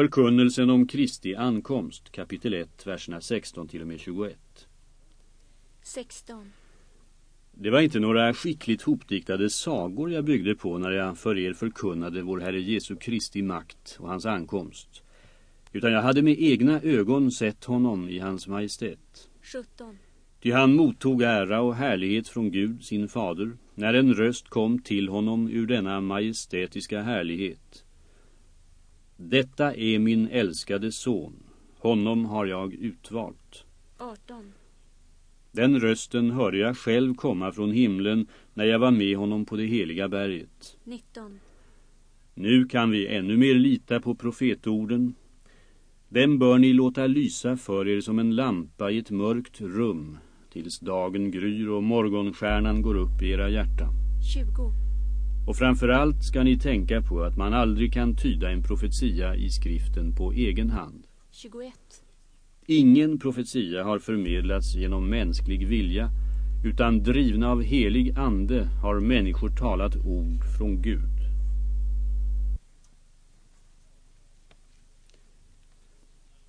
Förkunnelsen om Kristi ankomst, kapitel 1, verserna 16 till och med 21. 16. Det var inte några skickligt hopdiktade sagor jag byggde på när jag för er förkunnade vår Herre Jesu Kristi makt och hans ankomst. Utan jag hade med egna ögon sett honom i hans majestät. 17. Ty han mottog ära och härlighet från Gud, sin fader, när en röst kom till honom ur denna majestätiska härlighet. Detta är min älskade son, honom har jag utvalt. 18. Den rösten hörde jag själv komma från himlen när jag var med honom på det heliga berget. 19. Nu kan vi ännu mer lita på profetorden. Den bör ni låta lysa för er som en lampa i ett mörkt rum tills dagen gryr och morgonstjärnan går upp i era hjärtan. 20. Och framförallt ska ni tänka på att man aldrig kan tyda en profetia i skriften på egen hand. 21. Ingen profetia har förmedlats genom mänsklig vilja utan drivna av helig ande har människor talat ord från Gud.